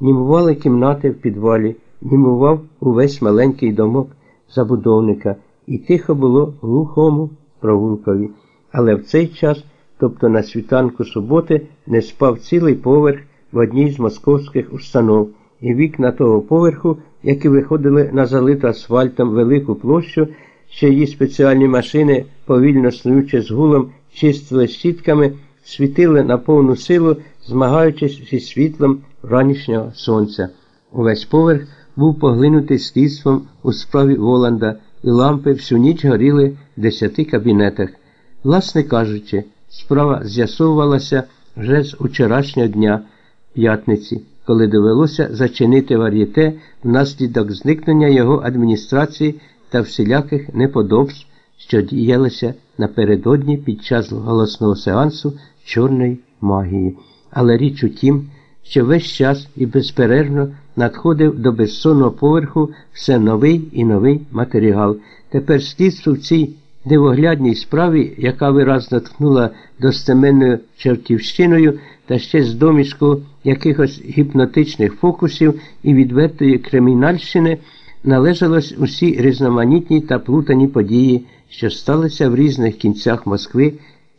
німували кімнати в підвалі, німував увесь маленький домок забудовника, і тихо було глухому провулкові. Але в цей час, тобто на світанку суботи, не спав цілий поверх в одній з московських установ, і вікна того поверху, які виходили на залиту асфальтом велику площу, що її спеціальні машини, повільно снуючи з гулом, чистили щітками, світили на повну силу, змагаючись зі світлом ранішнього сонця. Увесь поверх був поглинутий слідством у справі Воланда, і лампи всю ніч горіли в десяти кабінетах. Власне кажучи, справа з'ясовувалася вже з вчорашнього дня п'ятниці, коли довелося зачинити вар'єте внаслідок зникнення його адміністрації та всіляких неподобств, що діялися напередодні під час голосного сеансу чорної магії. Але річ у тім, що весь час і безперервно надходив до безсонного поверху все новий і новий матеріал. Тепер слідство в цій дивоглядній справі, яка виразно ткнула достеменною чертівщиною та ще з домішку якихось гіпнотичних фокусів і відвертої кримінальщини, належалось усі різноманітні та плутані події, що сталися в різних кінцях Москви,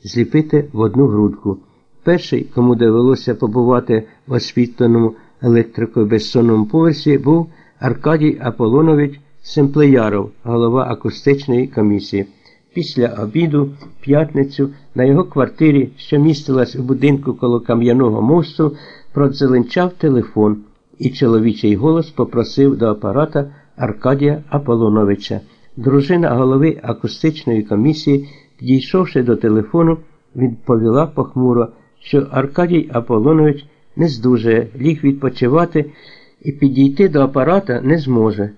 зліпити в одну грудку. Перший, кому довелося побувати в освітленому електрикою безсонному поверсі, був Аркадій Аполонович Семплеяров, голова акустичної комісії. Після обіду, п'ятницю, на його квартирі, що містилась у будинку коло Кам'яного мосту, продзеленчав телефон, і чоловічий голос попросив до апарата Аркадія Аполоновича. Дружина голови акустичної комісії, підійшовши до телефону, відповіла похмуро, що Аркадій Аполонович не здужує, ліг відпочивати і підійти до апарата не зможе.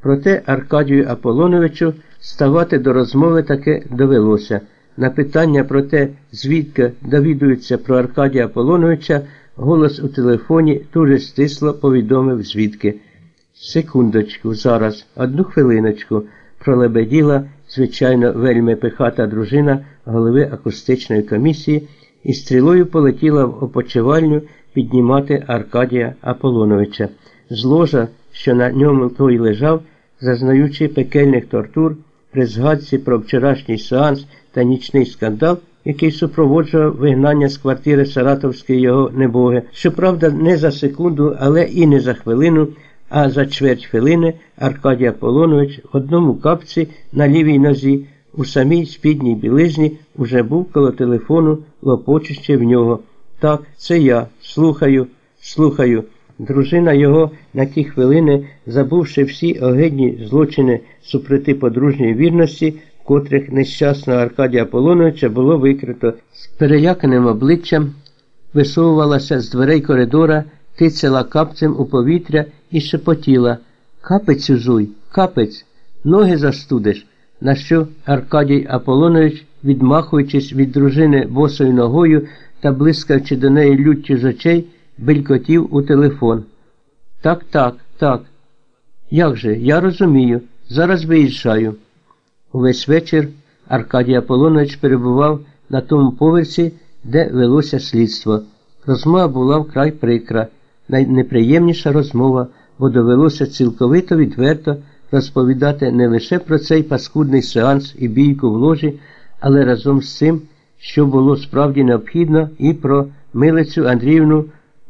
Проте Аркадію Аполоновичу ставати до розмови таки довелося. На питання про те, звідки довідуються про Аркадія Аполоновича, голос у телефоні дуже стисло повідомив звідки. Секундочку, зараз, одну хвилиночку, пролебеділа, звичайно, вельми пихата дружина голови акустичної комісії і стрілою полетіла в опочивальню піднімати Аркадія Аполоновича. З ложа, що на ньому той лежав, зазнаючи пекельних тортур, при згадці про вчорашній сеанс та нічний скандал, який супроводжував вигнання з квартири Саратовської його небоги, щоправда, не за секунду, але і не за хвилину, а за чверть хвилини Аркадій Аполонович в одному капці на лівій нозі, у самій спідній білизні, уже був коло телефону, лопочучи в нього. Так, це я. Слухаю, слухаю. Дружина його на ті хвилини, забувши всі огидні злочини супроти подружньої вірності, котрих нещасного Аркадія Аполоновича було викрито, з переляканим обличчям висовувалася з дверей коридора, тицяла капцем у повітря і шепотіла Капець узуй, капець, ноги застудиш. На що Аркадій Аполонович, відмахуючись від дружини босою ногою та блискаючи до неї люттю з очей, белькотів у телефон. Так, так, так. Як же, я розумію, зараз виїжджаю. Увесь вечір Аркадій Аполонович перебував на тому поверсі, де велося слідство. Розмова була вкрай прикра, найнеприємніша розмова, бо довелося цілковито відверто розповідати не лише про цей паскудний сеанс і бійку в ложі, але разом з цим, що було справді необхідно, і про милицю Андріївну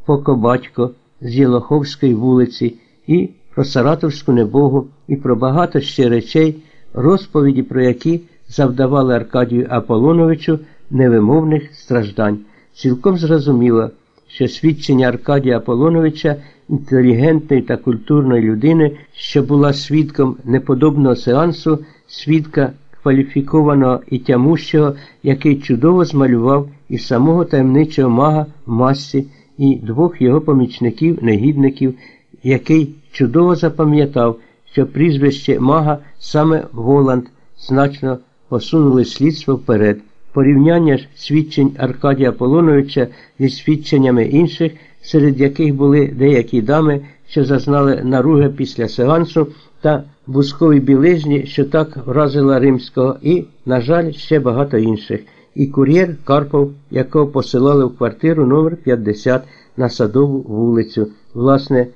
Покобатько з Єлоховської вулиці, і про Саратовську небогу, і про багато ще речей, розповіді про які завдавали Аркадію Аполоновичу невимовних страждань. Цілком зрозуміло, що свідчення Аркадія Аполоновича, інтелігентної та культурної людини, що була свідком неподобного сеансу, свідка кваліфікованого і тямущого, який чудово змалював і самого таємничого мага в масці, і двох його помічників-негідників, який чудово запам'ятав, що прізвище мага саме Воланд значно посунули слідство вперед. Порівняння свідчень Аркадія Полоновича зі свідченнями інших, серед яких були деякі дами, що зазнали наруги після сеансу, та бускові білизні, що так вразила римського, і, на жаль, ще багато інших. І кур'єр Карпов, якого посилали в квартиру номер 50 на садову вулицю. Власне,